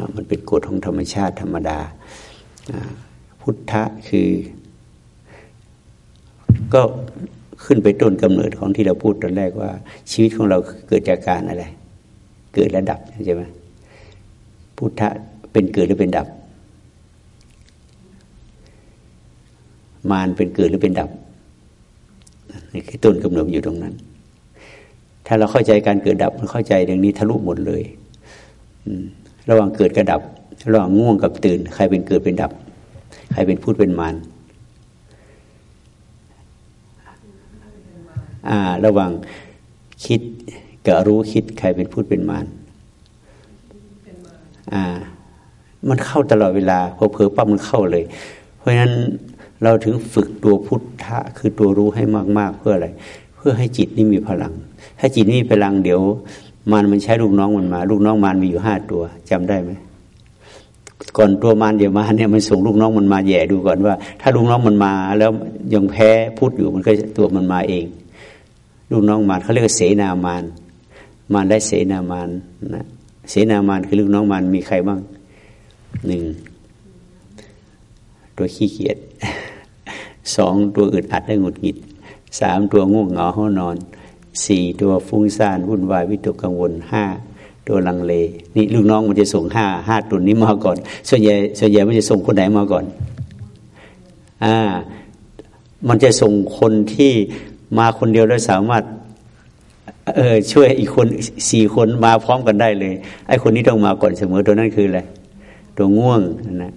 นะมันเป็นกฎของธรรมชาติธรรมดา พุทธะคือ ก็ขึ้นไปต้นกำเนิดของที่เราพูดตอนแรกว่า ชีวิตของเราเกิดจากการอะไร เกิดและดับใช่ไหมพุทธะเป็นเกิดหรือเป็นดับ มารเป็นเกิดหรือเป็นดับนี่คือต้นกำเนิดอยู่ตรงนั้น ถ้าเราเข้าใจการเกิดดับมันเข้าใจเรื่องนี้ทะลุหมดเลย ระหว่างเกิดกับดับ ระหว่างง่วงกับตื่น ใครเป็นเกิดเป็นดับ ใครเป็นพูดเป็นมารอ่า ระหว่างคิดกับรู้คิด ใครเป็นพูดเป็นมารอ่า มันเข้าตลอดเวลาพอเผลอปั๊บมันเข้าเลย เพราะฉะนั้นเราถึงฝึกตัวพุทธะคือตัวรู้ให้มาก ๆ เพื่ออะไร เพื่อให้จิตนี่มีพลัง ถ้าจิตนี่มีพลังเดี๋ยว มันมันใช้ลูกน้องมันมา ลูกน้องมันมีอยู่ห้าตัวจำได้ไหมก่อนตัวมันเดี๋ยวมาเนี่ยมันส่งลูกน้องมันมาแย่ดูก่อนว่า ถ้าลูกน้องมันมาแล้วยังแพ้พูดอยู่มันก็ตัวมันมาเอง ลูกน้องมันเขาเรียกเสนามานมานได้เสนามานนะเสนามานคือลูกน้องมันมีใครบ้างหนึ่งตัวขี้เกียจสองตัวอึดอัดได้หงุดหงิดสามตัวง่วงเหงาห้อนอน สี่ตัวฟุ้งซ่านวุ่นวายวิตกกังวลห้าตัวลังเล นี่ลูกน้องมันจะส่งห้าห้าตัวนี้มาก่อน ส่วนใหญ่ส่วนใหญ่มันจะส่งคนไหนมาก่อนอ่ามันจะส่งคนที่มาคนเดียวแล้วสามารถเออช่วยอีกคนสี่คนมาพร้อมกันได้เลย ไอ้คนนี้ต้องมาก่อนเสมอตัวนั้นคืออะไรตัวง่วงนะ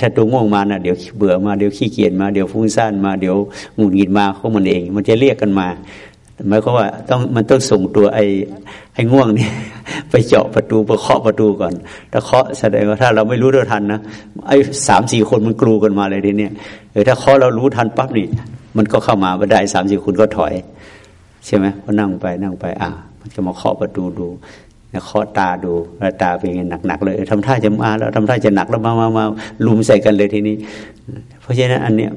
ถ้าตัวง่วงมานะ่ะเดี๋ยวเบื่อมาเดี๋ยวขี้เกียจมาเดี๋ยวฟุ้งซ่านมาเดี๋ยวหงุดหงิดมาเขามันเอง มันจะเรียกกันมา หมายความว่าต้องมันต้องส่งตัวไอ้ไอ้ง่วงนี่ไปเจาะประตูไปเคาะประตูก่อน ถ้าเคาะแสดงว่าถ้าเราไม่รู้เราทันนะไอ้สามสี่คนมันกลูกันมาเลยทีเนี้ยเออถ้าเคาะเรารู้ทันปั๊บนี่ มันก็เข้ามาไม่ได้สามสี่คนก็ถอย ใช่ไหมก็นั่งไปนั่งไป อ่า มันจะมาเคาะประตูดูเคาะตาดูแล้วตาเป็นไงหนักๆเลยทำท่าจะมาแล้วทำท่าจะหนักแล้วมามามาลุมใส่กันเลยทีนี้ เพราะฉะนั้นอันเนี้ย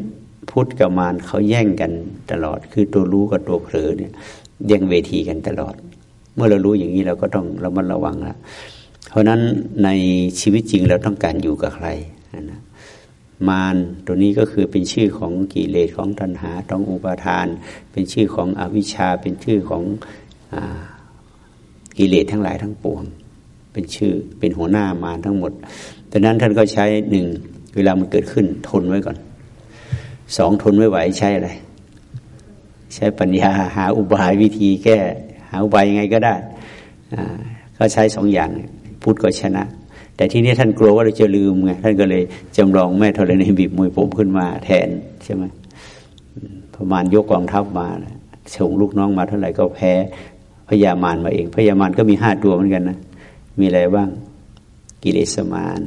พุทธกับมารเขาแย่งกันตลอด คือตัวรู้กับตัวเผลอเนี่ยแย่งเวทีกันตลอด เมื่อเรารู้อย่างนี้เราก็ต้องระมัดระวังละเพราะนั้นในชีวิตจริงเราต้องการอยู่กับใครนะมารตัวนี้ก็คือเป็นชื่อของกิเลสของตัณหาต้องอุปาทาน เป็นชื่อของอวิชชา เป็นชื่อของกิเลสทั้งหลายทั้งปวง เป็นชื่อเป็นหัวหน้ามารทั้งหมดดังนั้นท่านก็ใช้หนึ่งเวลามันเกิดขึ้นทนไว้ก่อน สองทนไม่ไหวใช้อะไร ใช้ปัญญาหาอุบายวิธีแก้ หาอุบายยังไงก็ได้ก็ใช้สองอย่างพูดก็ชนะ แต่ที่นี้ท่านกลัวว่าเราจะลืมไงท่านก็เลยจำลองแม่ธรณีบีบมวยผมขึ้นมาแทนใช่ไหมประมาณยกกองทัพมาส่งลูกน้องมาเท่าไหร่ก็แพ้พญามารมาเองพญามารก็มีห้าตัวเหมือนกันนะมีอะไรบ้าง กิเลสมาร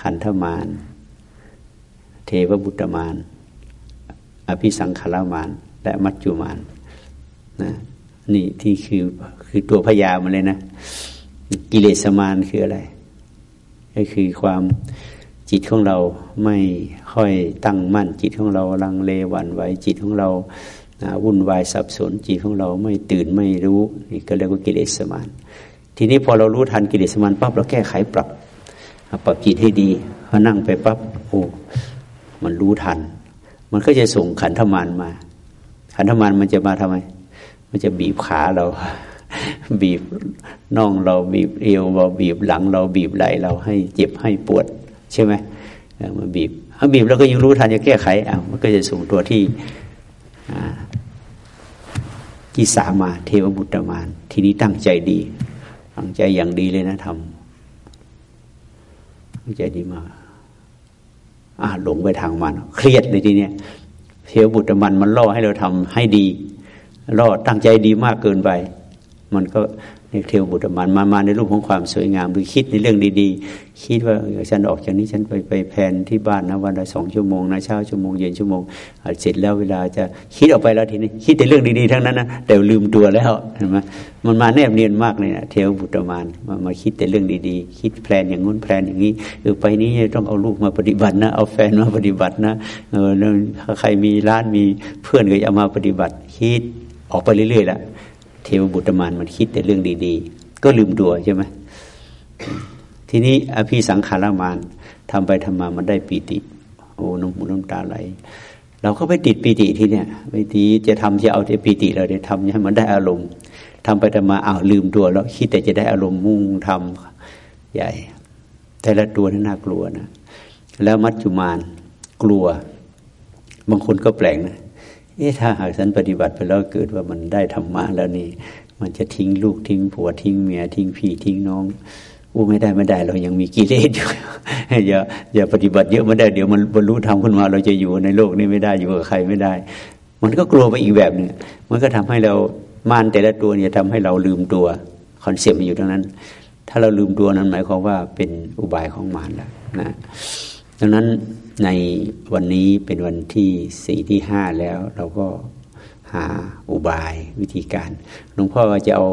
ขันธมาร เทวบุตรมารอภิสังขารมารและมัจจุมารนะนี่ที่คือคือตัวพยามาเลยนะ กิเลสมารคืออะไร ก็คือความจิตของเราไม่ค่อยตั้งมั่น จิตของเราลังเลหวั่นไหวจิตของเราวุ่นวายสับสนจิตของเราไม่ตื่นไม่รู้นี่ก็เรียกว่ากิเลสมารทีนี้พอเรารู้ทันกิเลสมารปั๊บเราแก้ไขปรับ ปรับจิตให้ดีพอนั่งไปปั๊บโอ้ มันรู้ทัน มันก็จะส่งขันธมารมา ขันธมารมันจะมาทำไม มันจะบีบขาเรา บีบน่องเราบีบเอวเราบีบหลัง เราบีบไหล่เราให้เจ็บให้ปวด ใช่ไหมมันบีบถ้าบีบเราก็ยังรู้ทันจะแก้ไขอะมันก็จะส่งตัวที่ที่สามาเทวบุตรมาน ทีนี้ตั้งใจดี ตั้งใจอย่างดีเลยนะทำตั้งใจดีมาก อ่าหลงไปทางมัน เครียดเลยทีเนี้ยเทวบุตรมันมันล่อให้เราทำให้ดีล่อตั้งใจดีมากเกินไป มันก็ เรียกเทวบุตรมันมามาในรูปของความสวยงามหรือคิดในเรื่องดีๆ คิดว่าฉันออกจากนี้ฉันไปไปแพนที่บ้านนะวันละสองชั่วโมงนะเช้าชั่วโมงเย็นชั่วโมงเสร็จแล้วเวลาจะคิดออกไปแล้วทีนี้คิดในเรื่องดีๆทั้งนั้นนะแต่ลืมตัวแล้วเห็นไหมมันมาแนบเนียนมากเลยนะเทวบุตรมานมามาคิดแต่เรื่องดีๆ คิดแพลนอย่างงู้นแพลนอย่างนี้เออไปนี้ต้องเอาลูกมาปฏิบัตินะเอาแฟนมาปฏิบัตินะเออใครมีร้านมีเพื่อนก็จะมาปฏิบัติ คิดออกไปเรื่อยๆและ เทวบุตรมานมันคิดแต่เรื่องดีๆ ก็ลืมตัวใช่ไหมทีนี้อภิสังขารมานทำไปทำมามันได้ปีติ โอ้น้ำหูน้ำตาไหลเราก็ไปติดปีติที่เนี่ยไปทีจะทำจะเอาแต่ปีติเราเนี่ยทำให้มันได้อารมณ์ทำไปทำมาอ้าวลืมตัวแล้วคิดแต่จะได้อารมณ์มุ่งทำใหญ่ แต่ละตัวนี่น่ากลัวนะแล้วมัจจุมานกลัว บางคนก็แปลงนะ เอ๊ะถ้าหากฉันปฏิบัติไปแล้วเกิดว่ามันได้ธรรมะแล้วนี่ มันจะทิ้งลูกทิ้งผัวทิ้งเมียทิ้งพี่ทิ้งน้องอู้ไม่ได้ไม่ได้ เรายังมีกิเลสอยู่อย่าอย่าปฏิบัติเยอะไม่ได้เดี๋ยวมันบรรลุธรรมขึ้นมา เราจะอยู่ในโลกนี้ไม่ได้อยู่กับใครไม่ได้ มันก็กลัวไปอีกแบบหนึ่งมันก็ทำให้เรามานแต่ละตัวเนี่ยทำให้เราลืมตัวคอนเซปต์มันอยู่ตรงนั้น ถ้าเราลืมตัวนั้นหมายความว่าเป็นอุบายของมารแล้วนะ ดังนั้นในวันนี้เป็นวันที่สี่ที่ห้าแล้ว เราก็หาอุบายวิธีการหลวงพ่อจะเอา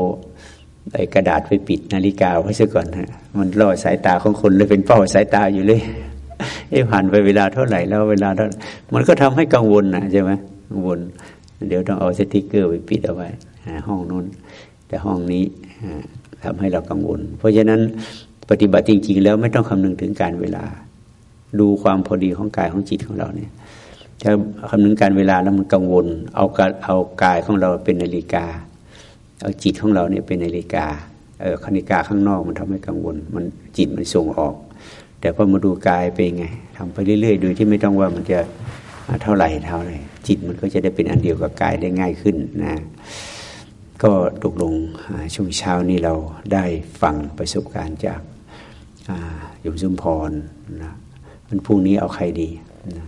ไอ้กระดาษไปปิดนาฬิกาไว้ซะก่อนฮะมันล่อสายตาของคนเลยเป็นเป้าสายตาอยู่เลยเอ้ผ่านไปเวลาเท่าไหร่แล้วเวลาเท่ามันก็ทำให้กังวลนะใช่ไหมกังวล เดี๋ยวต้องเอาสติกเกอร์ไปปิดเอาไว้ห้องนู้น แต่ห้องนี้ทำให้เรากังวล เพราะฉะนั้นปฏิบัติจริง ๆ แล้วไม่ต้องคำนึงถึงการเวลา ดูความพอดีของกายของจิตของเราเนี่ยถ้าคำนึงการเวลาแล้วมันกังวล เอากาเอากายของเราเป็นนาฬิกา เอาจิตของเราเนี่ยเป็นนาฬิกาเออคณิกาข้างนอกมันทำให้กังวล มันจิตมันส่งออก แต่พอมาดูกายเป็นไงทำไปเรื่อยๆโดยที่ไม่ต้องว่ามันจะเท่าไหร่เท่าไหร่จิตมันก็จะได้เป็นอันเดียวกับกายได้ง่ายขึ้นนะก็ตกลงช่วงเช้านี้เราได้ฟังประสบการณ์จากยมซุมพรนะ มันพรุ่งนี้เอาใครดีนะ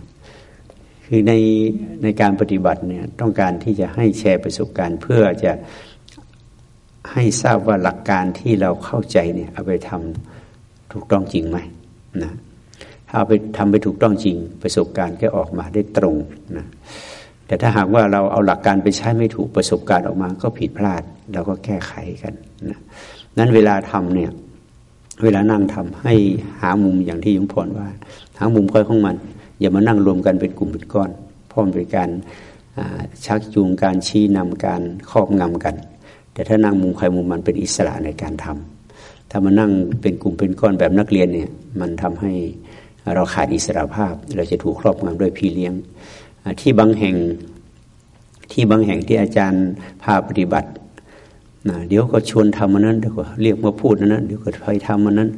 คือในในการปฏิบัติเนี่ยต้องการที่จะให้แชร์ประสบการณ์ เพื่อจะให้ทราบว่าหลักการที่เราเข้าใจเนี่ยเอาไปทำถูกต้องจริงไหมนะถ้าเอาไปทำไปถูกต้องจริง ประสบการณ์ก็ออกมาได้ตรงนะแต่ถ้าหากว่าเราเอาหลักการไปใช้ไม่ถูกประสบการณ์ออกมา ก็ผิดพลาดเราก็แก้ไขกันนะนั้นเวลาทำเนี่ย เวลานั่งทำให้หามุมอย่างที่ยงพรว่า หามุมค่อยของมัน อย่ามานั่งรวมกันเป็นกลุ่มเป็นก้อนพราะมันเป็นการชักจูงการชี้นำการครอบงำกัน แต่ถ้านั่งมุมใครมุมมันเป็นอิสระในการทำถ้ามานั่งเป็นกลุ่มเป็นก้อนแบบนักเรียนเนี่ยมันทำให้เราขาดอิสระภาพ เราจะถูกครอบงำด้วยพี่เลี้ยง ที่บางแห่งที่บางแห่งที่อาจารย์พาปฏิบัติ นะเดี๋ยวก็ชวนทำมันนั้นเดี๋ยวก็เรียกมาพูดนั้น เดี๋ยวก็ไปทำมันนั้น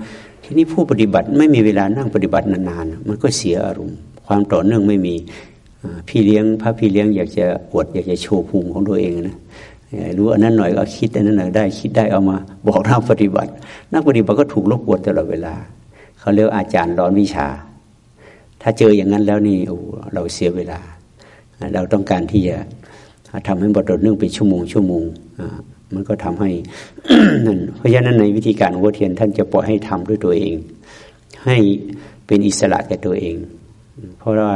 ทีนี้ผู้ปฏิบัติไม่มีเวลานั่งปฏิบัตินานๆ มันก็เสียอารมณ์ ความต่อเนื่องไม่มี พี่เลี้ยงพระพี่เลี้ยงอยากจะอวดอยากจะโชว์ภูมิของตัวเองนะรู้อันนั้นหน่อยก็คิดอันนั้นหน่อยได้คิดได้เอามาบอกนักปฏิบัติ นักปฏิบัติก็ถูกรบกวนตลอดเวลา เขาเรียกอาจารย์ร้อนวิชา ถ้าเจออย่างนั้นแล้วนี่โอ้เราเสียเวลา เราต้องการที่จะทำให้บทเรื่องเป็นชั่วโมงชั่วโมง มันก็ทำให้นั่นเพราะฉะนั้นในวิธีการวัวเทียนท่านจะปล่อยให้ทำด้วยตัวเอง ให้เป็นอิสระแก่ตัวเอง เพราะว่า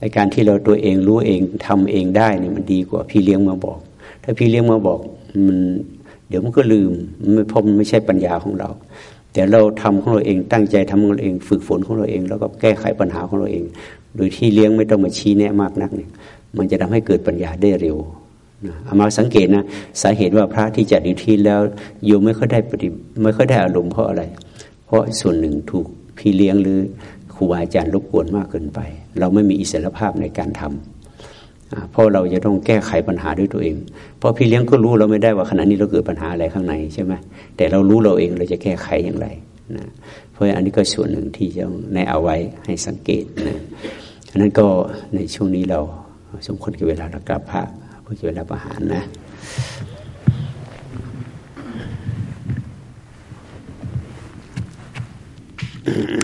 ในการที่เราตัวเองรู้เองทำเองได้เนี่ยมันดีกว่าพี่เลี้ยงมาบอก ถ้าพี่เลี้ยงมาบอกมันเดี๋ยวมันก็ลืมไม่พอมันไม่ใช่ปัญญาของเรา แต่เราทำของเราเองตั้งใจทำของเราเอง ฝึกฝนของเราเอง แล้วก็แก้ไขปัญหาของเราเอง โดยที่เลี้ยงไม่ต้องมาชี้แนะมากนักเนี่ยมันจะทำให้เกิดปัญญาได้เร็ว เอามาสังเกตนะสาเหตุว่าพระที่จัดอยู่ที่แล้วโยมไม่ค่อยได้ปฏิไม่ค่อยได้อารมณ์เพราะอะไร เพราะส่วนหนึ่งถูกพี่เลี้ยงหรือครูบาอาจารย์รบกวนมากเกินไป เราไม่มีอิสรภาพในการทำเพราะเราจะต้องแก้ไขปัญหาด้วยตัวเอง เพราะพี่เลี้ยงก็รู้เราไม่ได้ว่าขณะนี้เราเกิดปัญหาอะไรข้างในใช่ไหมแต่เรารู้เราเองเราจะแก้ไขอย่างไรนะเพราะอันนี้ก็ส่วนหนึ่งที่จะในเอาไว้ให้สังเกตนะฉะนั้นก็ในช่วงนี้เราสมควรกับเวลาเรากราบพระ เพื่อเวลาประหารนะ